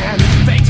can. Thanks